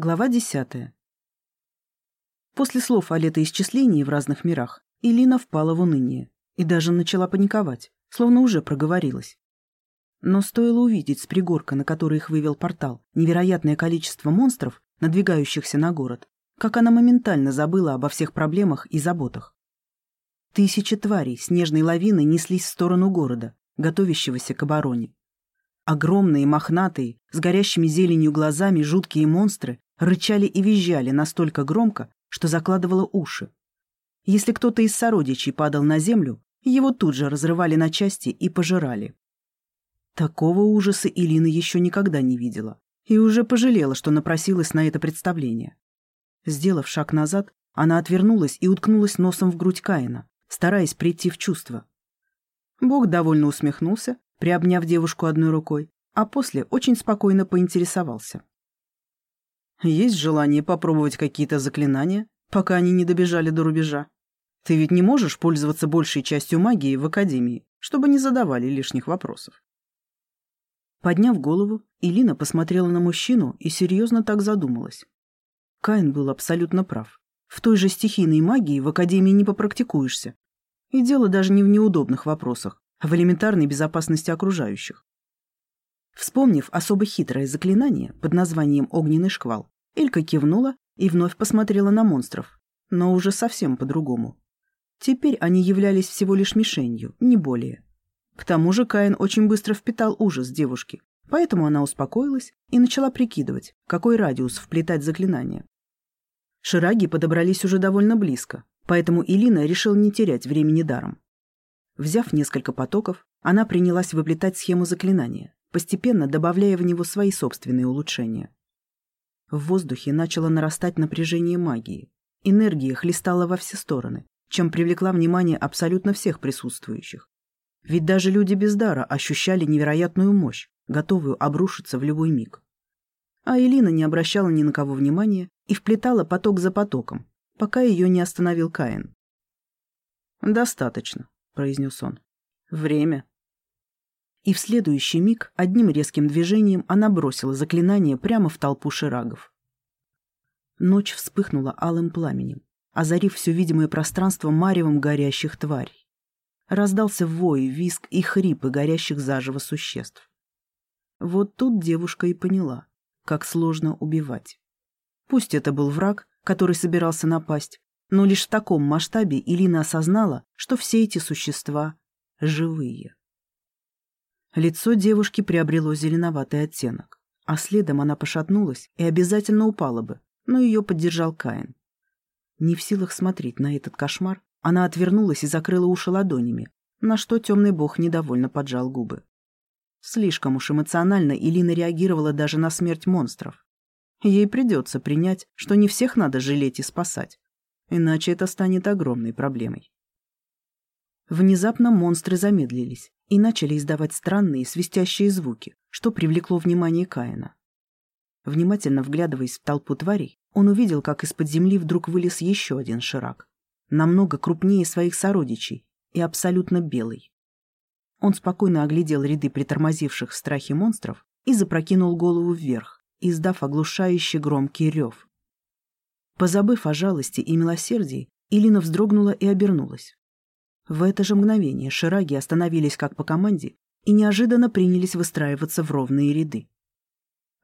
Глава десятая. После слов о летоисчислении в разных мирах Илина впала в уныние и даже начала паниковать, словно уже проговорилась. Но стоило увидеть с пригорка, на который их вывел портал, невероятное количество монстров, надвигающихся на город, как она моментально забыла обо всех проблемах и заботах. Тысячи тварей снежной лавиной неслись в сторону города, готовящегося к обороне. Огромные, мохнатые, с горящими зеленью глазами жуткие монстры рычали и визжали настолько громко, что закладывало уши. Если кто-то из сородичей падал на землю, его тут же разрывали на части и пожирали. Такого ужаса Илина еще никогда не видела и уже пожалела, что напросилась на это представление. Сделав шаг назад, она отвернулась и уткнулась носом в грудь Каина, стараясь прийти в чувство. Бог довольно усмехнулся, приобняв девушку одной рукой, а после очень спокойно поинтересовался. Есть желание попробовать какие-то заклинания, пока они не добежали до рубежа? Ты ведь не можешь пользоваться большей частью магии в Академии, чтобы не задавали лишних вопросов. Подняв голову, Илина посмотрела на мужчину и серьезно так задумалась. Каин был абсолютно прав. В той же стихийной магии в Академии не попрактикуешься. И дело даже не в неудобных вопросах, а в элементарной безопасности окружающих. Вспомнив особо хитрое заклинание под названием «Огненный шквал», Элька кивнула и вновь посмотрела на монстров, но уже совсем по-другому. Теперь они являлись всего лишь мишенью, не более. К тому же Каин очень быстро впитал ужас девушки, поэтому она успокоилась и начала прикидывать, какой радиус вплетать заклинание. Шираги подобрались уже довольно близко, поэтому Илина решил не терять времени даром. Взяв несколько потоков, она принялась выплетать схему заклинания постепенно добавляя в него свои собственные улучшения. В воздухе начало нарастать напряжение магии. Энергия хлестала во все стороны, чем привлекла внимание абсолютно всех присутствующих. Ведь даже люди без дара ощущали невероятную мощь, готовую обрушиться в любой миг. А Элина не обращала ни на кого внимания и вплетала поток за потоком, пока ее не остановил Каин. «Достаточно», — произнес он. «Время и в следующий миг одним резким движением она бросила заклинание прямо в толпу ширагов. Ночь вспыхнула алым пламенем, озарив все видимое пространство маревом горящих тварей. Раздался вой, виск и хрипы горящих заживо существ. Вот тут девушка и поняла, как сложно убивать. Пусть это был враг, который собирался напасть, но лишь в таком масштабе Илина осознала, что все эти существа живые. Лицо девушки приобрело зеленоватый оттенок, а следом она пошатнулась и обязательно упала бы, но ее поддержал Каин. Не в силах смотреть на этот кошмар, она отвернулась и закрыла уши ладонями, на что темный бог недовольно поджал губы. Слишком уж эмоционально Илина реагировала даже на смерть монстров. Ей придется принять, что не всех надо жалеть и спасать, иначе это станет огромной проблемой. Внезапно монстры замедлились, и начали издавать странные свистящие звуки, что привлекло внимание Каина. Внимательно вглядываясь в толпу тварей, он увидел, как из-под земли вдруг вылез еще один ширак, намного крупнее своих сородичей и абсолютно белый. Он спокойно оглядел ряды притормозивших в страхе монстров и запрокинул голову вверх, издав оглушающий громкий рев. Позабыв о жалости и милосердии, Илина вздрогнула и обернулась. В это же мгновение шираги остановились как по команде и неожиданно принялись выстраиваться в ровные ряды.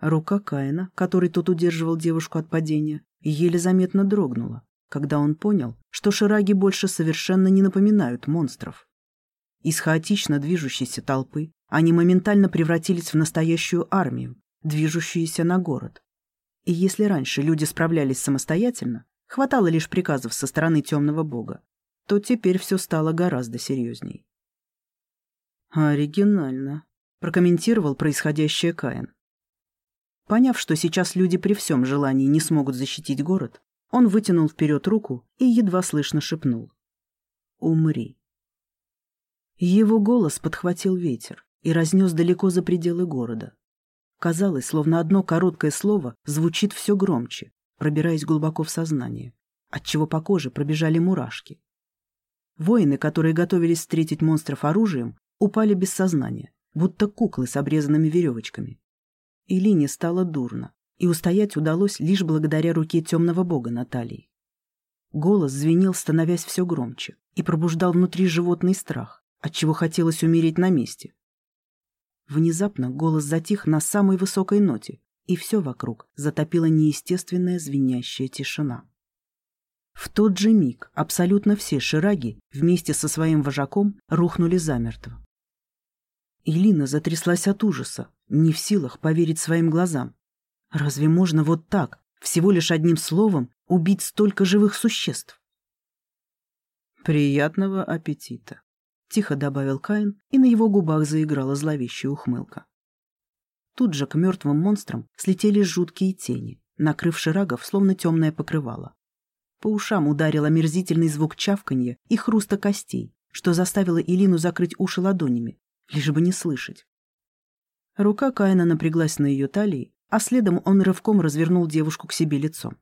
Рука Каина, который тут удерживал девушку от падения, еле заметно дрогнула, когда он понял, что шираги больше совершенно не напоминают монстров. Из хаотично движущейся толпы они моментально превратились в настоящую армию, движущуюся на город. И если раньше люди справлялись самостоятельно, хватало лишь приказов со стороны темного бога, то теперь все стало гораздо серьезней. «Оригинально», — прокомментировал происходящее Каин. Поняв, что сейчас люди при всем желании не смогут защитить город, он вытянул вперед руку и едва слышно шепнул. «Умри». Его голос подхватил ветер и разнес далеко за пределы города. Казалось, словно одно короткое слово звучит все громче, пробираясь глубоко в сознание, отчего по коже пробежали мурашки. Воины, которые готовились встретить монстров оружием, упали без сознания, будто куклы с обрезанными веревочками. Илине стало дурно, и устоять удалось лишь благодаря руке темного бога Натальи. Голос звенел, становясь все громче, и пробуждал внутри животный страх, отчего хотелось умереть на месте. Внезапно голос затих на самой высокой ноте, и все вокруг затопила неестественная звенящая тишина. В тот же миг абсолютно все шираги вместе со своим вожаком рухнули замертво. Илина затряслась от ужаса, не в силах поверить своим глазам. Разве можно вот так, всего лишь одним словом, убить столько живых существ? «Приятного аппетита», — тихо добавил Каин, и на его губах заиграла зловещая ухмылка. Тут же к мертвым монстрам слетели жуткие тени, накрыв ширагов, словно темное покрывало. По ушам ударил омерзительный звук чавканья и хруста костей, что заставило Илину закрыть уши ладонями, лишь бы не слышать. Рука Каина напряглась на ее талии, а следом он рывком развернул девушку к себе лицом.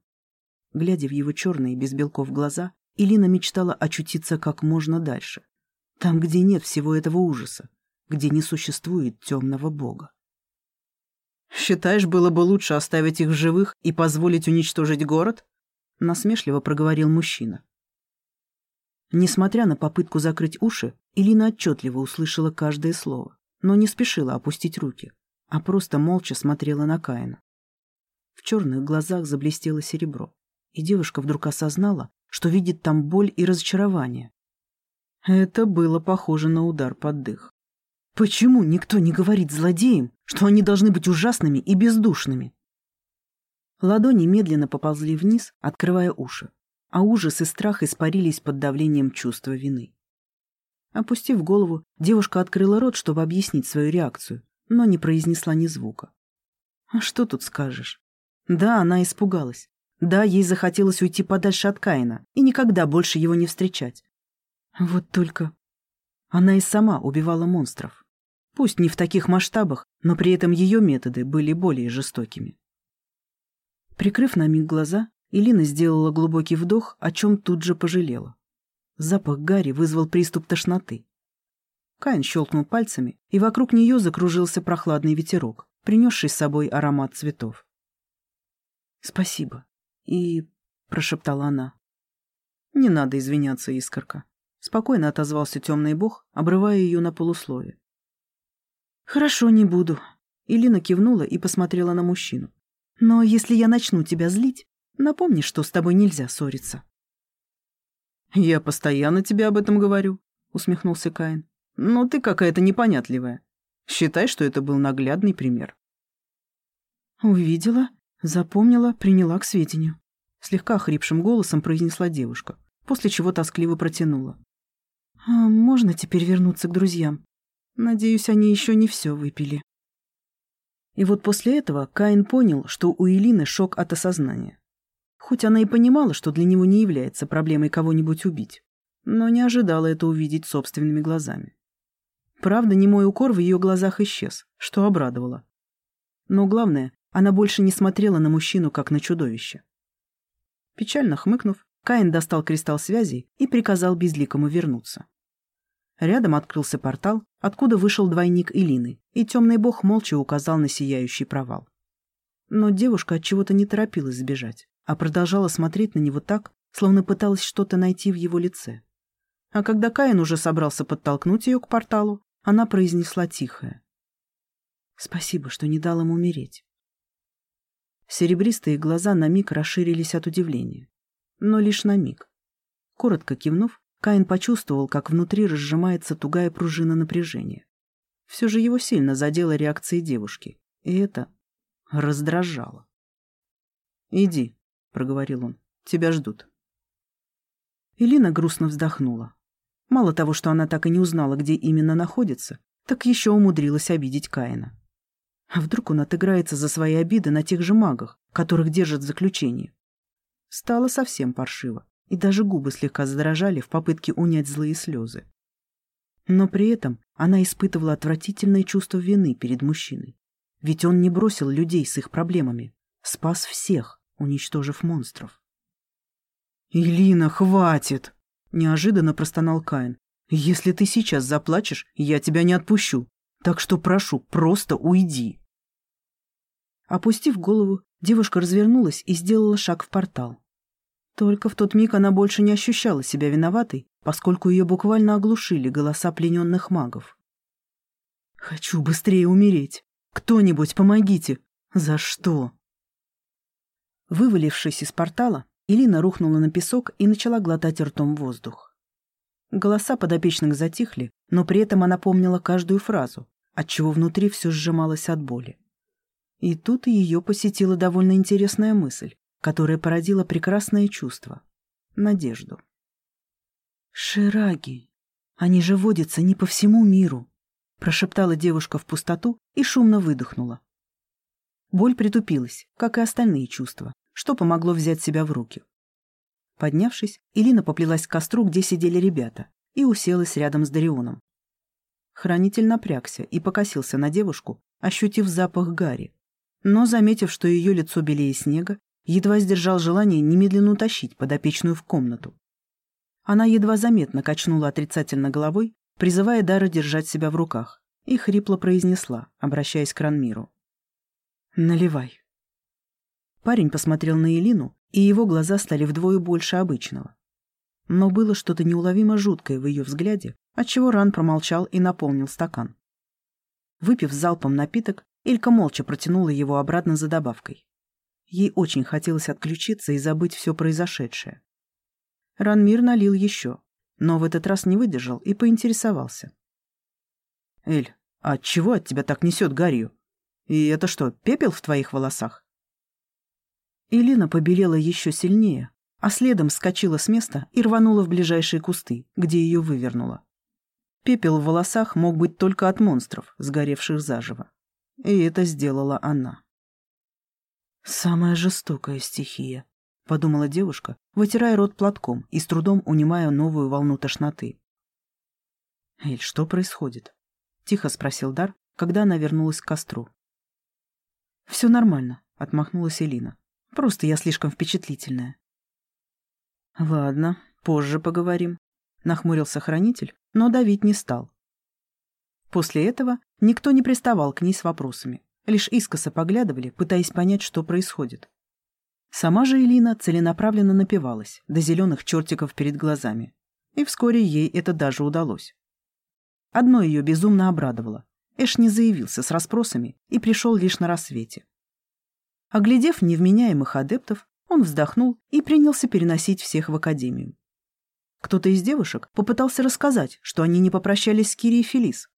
Глядя в его черные без белков глаза, Илина мечтала очутиться как можно дальше. Там, где нет всего этого ужаса, где не существует темного бога. «Считаешь, было бы лучше оставить их в живых и позволить уничтожить город?» — насмешливо проговорил мужчина. Несмотря на попытку закрыть уши, Илина отчетливо услышала каждое слово, но не спешила опустить руки, а просто молча смотрела на Каина. В черных глазах заблестело серебро, и девушка вдруг осознала, что видит там боль и разочарование. Это было похоже на удар под дых. Почему никто не говорит злодеям, что они должны быть ужасными и бездушными? Ладони медленно поползли вниз, открывая уши, а ужас и страх испарились под давлением чувства вины. Опустив голову, девушка открыла рот, чтобы объяснить свою реакцию, но не произнесла ни звука. А что тут скажешь? Да, она испугалась. Да, ей захотелось уйти подальше от Каина и никогда больше его не встречать. Вот только она и сама убивала монстров. Пусть не в таких масштабах, но при этом ее методы были более жестокими. Прикрыв на миг глаза, Илина сделала глубокий вдох, о чем тут же пожалела. Запах Гарри вызвал приступ тошноты. Каин щелкнул пальцами, и вокруг нее закружился прохладный ветерок, принесший с собой аромат цветов. «Спасибо. И...» — прошептала она. «Не надо извиняться, Искорка». Спокойно отозвался темный бог, обрывая ее на полуслове. «Хорошо, не буду». Илина кивнула и посмотрела на мужчину. «Но если я начну тебя злить, Напомни, что с тобой нельзя ссориться». «Я постоянно тебе об этом говорю», — усмехнулся Каин. «Но ты какая-то непонятливая. Считай, что это был наглядный пример». «Увидела, запомнила, приняла к сведению», — слегка хрипшим голосом произнесла девушка, после чего тоскливо протянула. «А можно теперь вернуться к друзьям? Надеюсь, они еще не все выпили». И вот после этого Каин понял, что у Элины шок от осознания. Хоть она и понимала, что для него не является проблемой кого-нибудь убить, но не ожидала это увидеть собственными глазами. Правда, немой укор в ее глазах исчез, что обрадовало. Но главное, она больше не смотрела на мужчину, как на чудовище. Печально хмыкнув, Каин достал кристалл связи и приказал безликому вернуться. Рядом открылся портал, откуда вышел двойник Илины, и темный бог молча указал на сияющий провал. Но девушка от чего то не торопилась сбежать а продолжала смотреть на него так, словно пыталась что-то найти в его лице. А когда Каин уже собрался подтолкнуть ее к порталу, она произнесла тихое. «Спасибо, что не дал ему умереть». Серебристые глаза на миг расширились от удивления. Но лишь на миг. Коротко кивнув, Каин почувствовал, как внутри разжимается тугая пружина напряжения. Все же его сильно задела реакция девушки, и это раздражало. «Иди», — проговорил он. «Тебя ждут». Элина грустно вздохнула. Мало того, что она так и не узнала, где именно находится, так еще умудрилась обидеть Каина. А вдруг он отыграется за свои обиды на тех же магах, которых держат в заключении? Стало совсем паршиво, и даже губы слегка задрожали в попытке унять злые слезы. Но при этом она испытывала отвратительное чувство вины перед мужчиной. Ведь он не бросил людей с их проблемами, спас всех уничтожив монстров. «Илина, хватит!» — неожиданно простонал Каин. «Если ты сейчас заплачешь, я тебя не отпущу. Так что прошу, просто уйди». Опустив голову, Девушка развернулась и сделала шаг в портал. Только в тот миг она больше не ощущала себя виноватой, поскольку ее буквально оглушили голоса плененных магов. «Хочу быстрее умереть! Кто-нибудь, помогите! За что?» Вывалившись из портала, Илина рухнула на песок и начала глотать ртом воздух. Голоса подопечных затихли, но при этом она помнила каждую фразу, отчего внутри все сжималось от боли. И тут ее посетила довольно интересная мысль которое породило прекрасное чувство — надежду. «Шираги! Они же водятся не по всему миру!» — прошептала девушка в пустоту и шумно выдохнула. Боль притупилась, как и остальные чувства, что помогло взять себя в руки. Поднявшись, Илина поплелась к костру, где сидели ребята, и уселась рядом с Дарионом. Хранитель напрягся и покосился на девушку, ощутив запах гари. Но, заметив, что ее лицо белее снега, едва сдержал желание немедленно утащить подопечную в комнату. Она едва заметно качнула отрицательно головой, призывая Дара держать себя в руках, и хрипло произнесла, обращаясь к Ранмиру. «Наливай». Парень посмотрел на Элину, и его глаза стали вдвое больше обычного. Но было что-то неуловимо жуткое в ее взгляде, отчего Ран промолчал и наполнил стакан. Выпив залпом напиток, Элька молча протянула его обратно за добавкой. Ей очень хотелось отключиться и забыть все произошедшее. Ранмир налил еще, но в этот раз не выдержал и поинтересовался. «Эль, а чего от тебя так несет гарью? И это что, пепел в твоих волосах?» Элина побелела еще сильнее, а следом вскочила с места и рванула в ближайшие кусты, где ее вывернуло. Пепел в волосах мог быть только от монстров, сгоревших заживо. И это сделала она. «Самая жестокая стихия», — подумала девушка, вытирая рот платком и с трудом унимая новую волну тошноты. «Эль, что происходит?» — тихо спросил Дар, когда она вернулась к костру. «Все нормально», — отмахнулась Элина. «Просто я слишком впечатлительная». «Ладно, позже поговорим», — нахмурился хранитель, но давить не стал. После этого никто не приставал к ней с вопросами, лишь искоса поглядывали, пытаясь понять, что происходит. Сама же Элина целенаправленно напивалась, до зеленых чертиков перед глазами. И вскоре ей это даже удалось. Одно ее безумно обрадовало. Эш не заявился с расспросами и пришел лишь на рассвете. Оглядев невменяемых адептов, он вздохнул и принялся переносить всех в академию. Кто-то из девушек попытался рассказать, что они не попрощались с Кири и Фелис.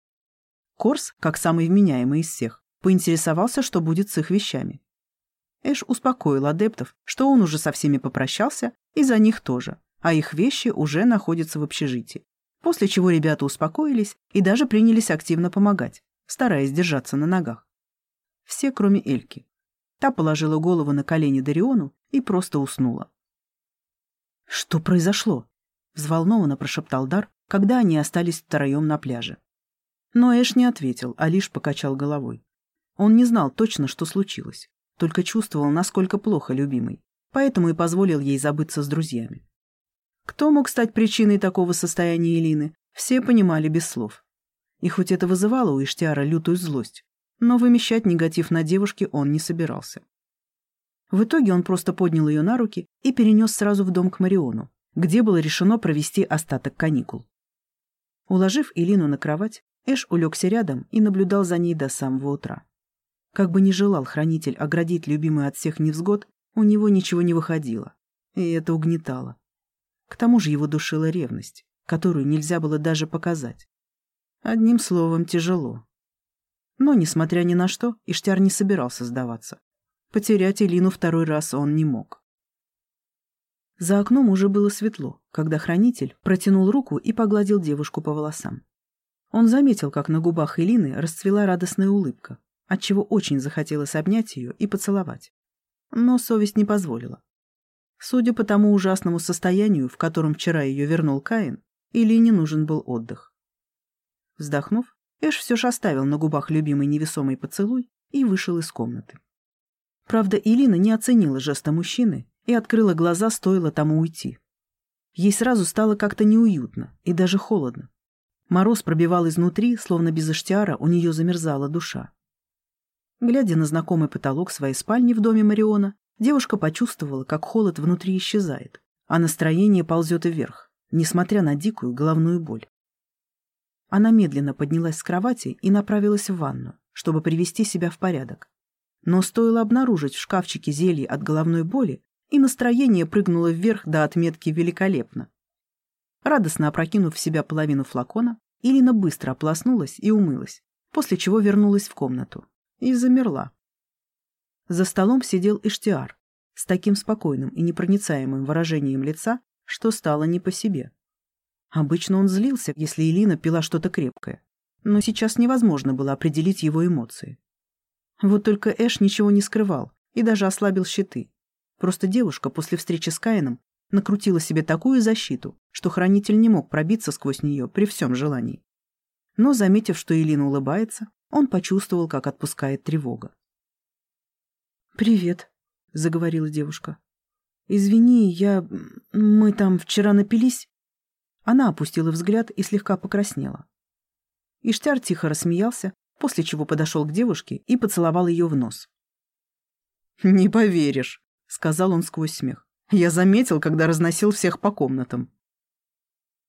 Корс, как самый вменяемый из всех, поинтересовался, что будет с их вещами. Эш успокоил адептов, что он уже со всеми попрощался, и за них тоже, а их вещи уже находятся в общежитии. После чего ребята успокоились и даже принялись активно помогать, стараясь держаться на ногах. Все, кроме Эльки. Та положила голову на колени Дариону и просто уснула. «Что произошло?» — взволнованно прошептал Дар, когда они остались втроем на пляже. Но Эш не ответил, а лишь покачал головой. Он не знал точно, что случилось, только чувствовал, насколько плохо любимый, поэтому и позволил ей забыться с друзьями. Кто мог стать причиной такого состояния Элины, все понимали без слов. И хоть это вызывало у Иштиара лютую злость, но вымещать негатив на девушке он не собирался. В итоге он просто поднял ее на руки и перенес сразу в дом к Мариону, где было решено провести остаток каникул. Уложив Элину на кровать, Эш улегся рядом и наблюдал за ней до самого утра. Как бы ни желал хранитель оградить любимую от всех невзгод, у него ничего не выходило. И это угнетало. К тому же его душила ревность, которую нельзя было даже показать. Одним словом, тяжело. Но, несмотря ни на что, Иштяр не собирался сдаваться. Потерять Элину второй раз он не мог. За окном уже было светло, когда хранитель протянул руку и погладил девушку по волосам. Он заметил, как на губах Элины расцвела радостная улыбка, отчего очень захотелось обнять ее и поцеловать. Но совесть не позволила. Судя по тому ужасному состоянию, в котором вчера ее вернул Каин, Илине нужен был отдых. Вздохнув, Эш все же оставил на губах любимый невесомый поцелуй и вышел из комнаты. Правда, Илина не оценила жеста мужчины и открыла глаза, стоило тому уйти. Ей сразу стало как-то неуютно и даже холодно. Мороз пробивал изнутри, словно без иштиара у нее замерзала душа. Глядя на знакомый потолок своей спальни в доме Мариона, девушка почувствовала, как холод внутри исчезает, а настроение ползет вверх, несмотря на дикую головную боль. Она медленно поднялась с кровати и направилась в ванну, чтобы привести себя в порядок. Но стоило обнаружить в шкафчике зелье от головной боли, и настроение прыгнуло вверх до отметки «великолепно». Радостно опрокинув в себя половину флакона, Ирина быстро ополоснулась и умылась, после чего вернулась в комнату и замерла. За столом сидел Иштиар с таким спокойным и непроницаемым выражением лица, что стало не по себе. Обычно он злился, если Элина пила что-то крепкое, но сейчас невозможно было определить его эмоции. Вот только Эш ничего не скрывал и даже ослабил щиты. Просто девушка после встречи с Каином накрутила себе такую защиту, что хранитель не мог пробиться сквозь нее при всем желании. Но, заметив, что Элина улыбается, он почувствовал, как отпускает тревога. «Привет», — заговорила девушка. «Извини, я... Мы там вчера напились?» Она опустила взгляд и слегка покраснела. Иштяр тихо рассмеялся, после чего подошел к девушке и поцеловал ее в нос. «Не поверишь», — сказал он сквозь смех. «Я заметил, когда разносил всех по комнатам».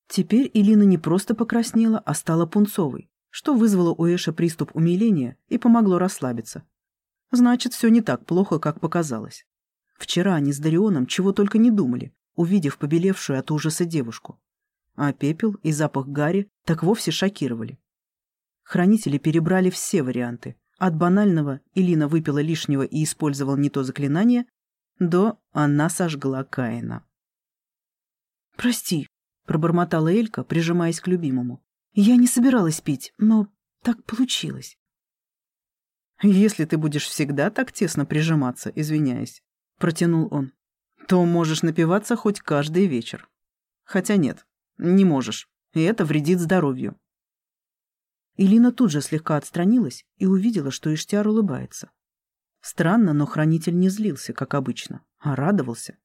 Теперь Илина не просто покраснела, а стала пунцовой что вызвало у Эша приступ умиления и помогло расслабиться. Значит, все не так плохо, как показалось. Вчера они с Дарионом чего только не думали, увидев побелевшую от ужаса девушку. А пепел и запах гари так вовсе шокировали. Хранители перебрали все варианты. От банального «Илина выпила лишнего и использовал не то заклинание» до «она сожгла Каина». «Прости», — пробормотала Элька, прижимаясь к любимому. Я не собиралась пить, но так получилось. «Если ты будешь всегда так тесно прижиматься, извиняясь», — протянул он, «то можешь напиваться хоть каждый вечер. Хотя нет, не можешь, и это вредит здоровью». Илина тут же слегка отстранилась и увидела, что Иштяр улыбается. Странно, но хранитель не злился, как обычно, а радовался.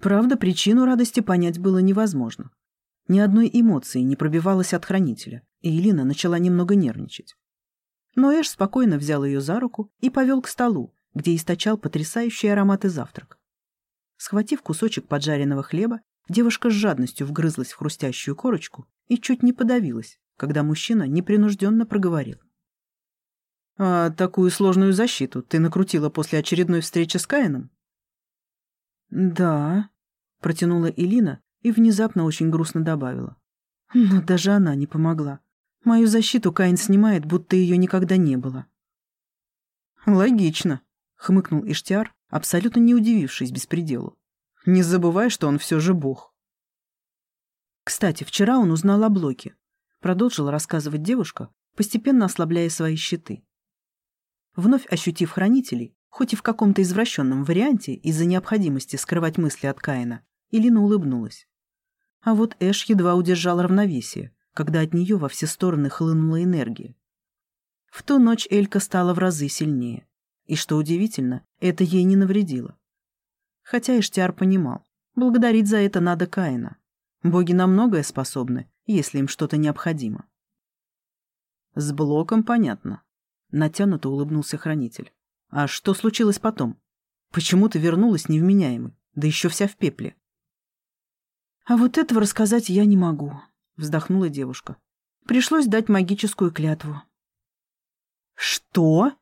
Правда, причину радости понять было невозможно. Ни одной эмоции не пробивалось от хранителя, и Элина начала немного нервничать. Но Эш спокойно взял ее за руку и повел к столу, где источал потрясающий аромат и завтрак. Схватив кусочек поджаренного хлеба, девушка с жадностью вгрызлась в хрустящую корочку и чуть не подавилась, когда мужчина непринужденно проговорил. «А такую сложную защиту ты накрутила после очередной встречи с Каином?» «Да», — протянула Элина, и внезапно очень грустно добавила. Но даже она не помогла. Мою защиту Каин снимает, будто ее никогда не было. «Логично», — хмыкнул Иштиар, абсолютно не удивившись беспределу. «Не забывай, что он все же бог». Кстати, вчера он узнал о блоке. Продолжила рассказывать девушка, постепенно ослабляя свои щиты. Вновь ощутив хранителей, хоть и в каком-то извращенном варианте из-за необходимости скрывать мысли от Каина, Илина улыбнулась. А вот Эш едва удержал равновесие, когда от нее во все стороны хлынула энергия. В ту ночь Элька стала в разы сильнее. И, что удивительно, это ей не навредило. Хотя Эштиар понимал, благодарить за это надо Каина. Боги на многое способны, если им что-то необходимо. С блоком понятно. Натянуто улыбнулся хранитель. А что случилось потом? Почему ты вернулась невменяемой, да еще вся в пепле? «А вот этого рассказать я не могу», — вздохнула девушка. «Пришлось дать магическую клятву». «Что?»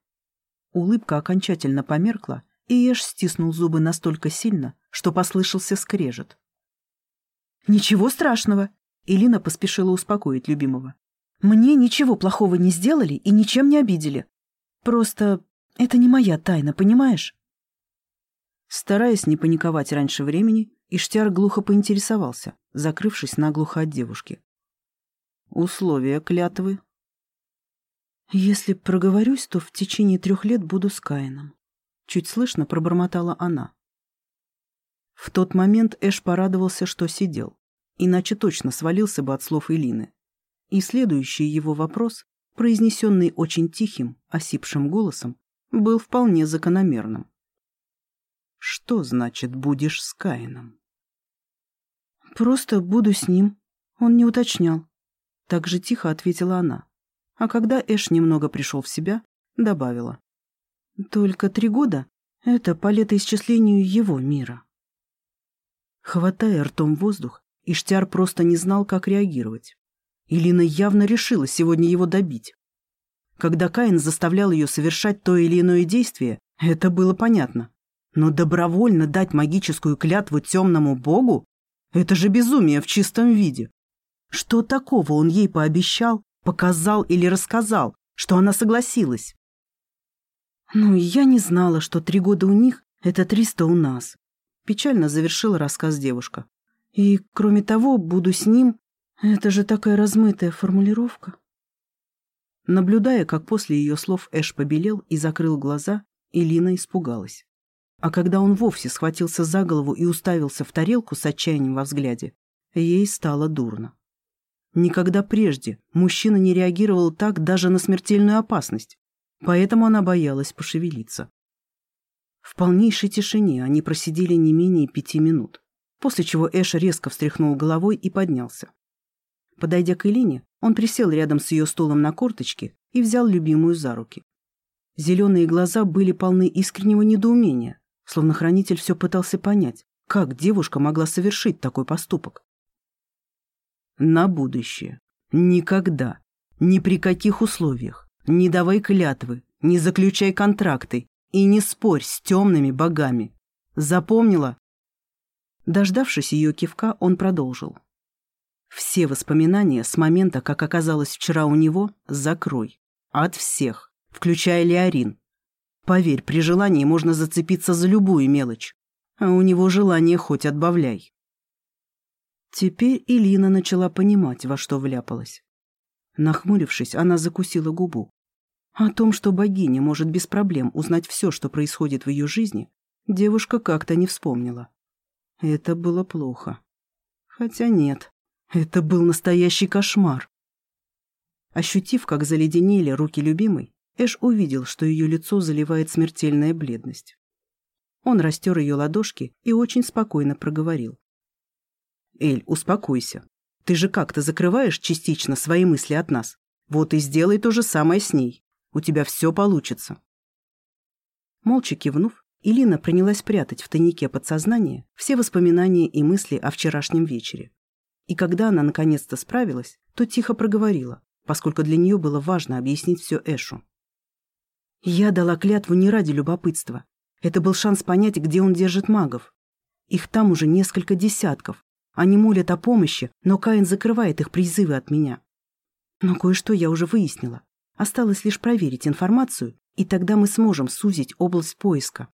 Улыбка окончательно померкла, и Эш стиснул зубы настолько сильно, что послышался скрежет. «Ничего страшного», — Элина поспешила успокоить любимого. «Мне ничего плохого не сделали и ничем не обидели. Просто это не моя тайна, понимаешь?» Стараясь не паниковать раньше времени, Иштяр глухо поинтересовался, закрывшись наглухо от девушки. «Условия клятвы?» «Если проговорюсь, то в течение трех лет буду с Каином», — чуть слышно пробормотала она. В тот момент Эш порадовался, что сидел, иначе точно свалился бы от слов Элины. И следующий его вопрос, произнесенный очень тихим, осипшим голосом, был вполне закономерным. «Что значит «будешь с Каином»?» «Просто буду с ним». Он не уточнял. Так же тихо ответила она. А когда Эш немного пришел в себя, добавила. Только три года — это по летоисчислению его мира. Хватая ртом воздух, Иштяр просто не знал, как реагировать. Илина явно решила сегодня его добить. Когда Каин заставлял ее совершать то или иное действие, это было понятно. Но добровольно дать магическую клятву темному богу — это же безумие в чистом виде. Что такого он ей пообещал, показал или рассказал, что она согласилась? «Ну, я не знала, что три года у них — это триста у нас», — печально завершила рассказ девушка. «И, кроме того, буду с ним. Это же такая размытая формулировка». Наблюдая, как после ее слов Эш побелел и закрыл глаза, Элина испугалась. А когда он вовсе схватился за голову и уставился в тарелку с отчаянием во взгляде, ей стало дурно. Никогда прежде мужчина не реагировал так даже на смертельную опасность, поэтому она боялась пошевелиться. В полнейшей тишине они просидели не менее пяти минут, после чего Эш резко встряхнул головой и поднялся. Подойдя к Элине, он присел рядом с ее стулом на корточке и взял любимую за руки. Зеленые глаза были полны искреннего недоумения, словно хранитель все пытался понять, как девушка могла совершить такой поступок. На будущее. Никогда. Ни при каких условиях. Не давай клятвы, не заключай контракты и не спорь с темными богами. Запомнила? Дождавшись ее кивка, он продолжил. Все воспоминания с момента, как оказалось вчера у него, закрой. От всех, включая Леорин. Поверь, при желании можно зацепиться за любую мелочь. А у него желание хоть отбавляй. Теперь Илина начала понимать, во что вляпалась. Нахмурившись, она закусила губу. О том, что богиня может без проблем узнать все, что происходит в ее жизни, девушка как-то не вспомнила. Это было плохо. Хотя нет, это был настоящий кошмар. Ощутив, как заледенели руки любимой, Эш увидел, что ее лицо заливает смертельная бледность. Он растер ее ладошки и очень спокойно проговорил. Эль, успокойся. Ты же как-то закрываешь частично свои мысли от нас. Вот и сделай то же самое с ней. У тебя все получится. Молча кивнув, Илина принялась прятать в тайнике подсознания все воспоминания и мысли о вчерашнем вечере. И когда она наконец-то справилась, то тихо проговорила, поскольку для нее было важно объяснить все Эшу. «Я дала клятву не ради любопытства. Это был шанс понять, где он держит магов. Их там уже несколько десятков, они молят о помощи, но Каин закрывает их призывы от меня. Но кое-что я уже выяснила. Осталось лишь проверить информацию, и тогда мы сможем сузить область поиска.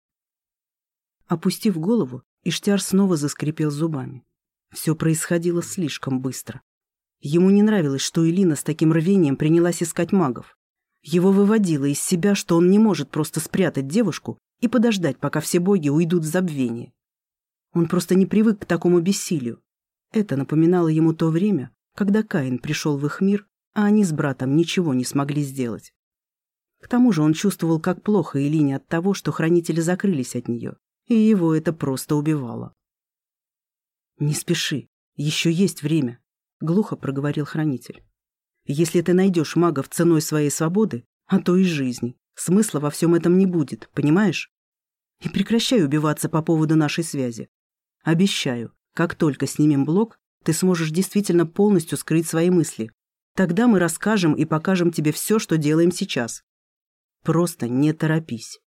Опустив голову, Иштяр снова заскрипел зубами. Все происходило слишком быстро. Ему не нравилось, что Элина с таким рвением принялась искать магов. Его выводило из себя, что он не может просто спрятать девушку и подождать, пока все боги уйдут в забвение. Он просто не привык к такому бессилию. Это напоминало ему то время, когда Каин пришел в их мир, а они с братом ничего не смогли сделать. К тому же он чувствовал, как плохо Элине от того, что хранители закрылись от нее, и его это просто убивало. «Не спеши, еще есть время», — глухо проговорил хранитель. «Если ты найдешь магов ценой своей свободы, а то и жизни, смысла во всем этом не будет, понимаешь? И прекращай убиваться по поводу нашей связи. Обещаю, как только снимем блок, ты сможешь действительно полностью скрыть свои мысли. Тогда мы расскажем и покажем тебе все, что делаем сейчас. Просто не торопись.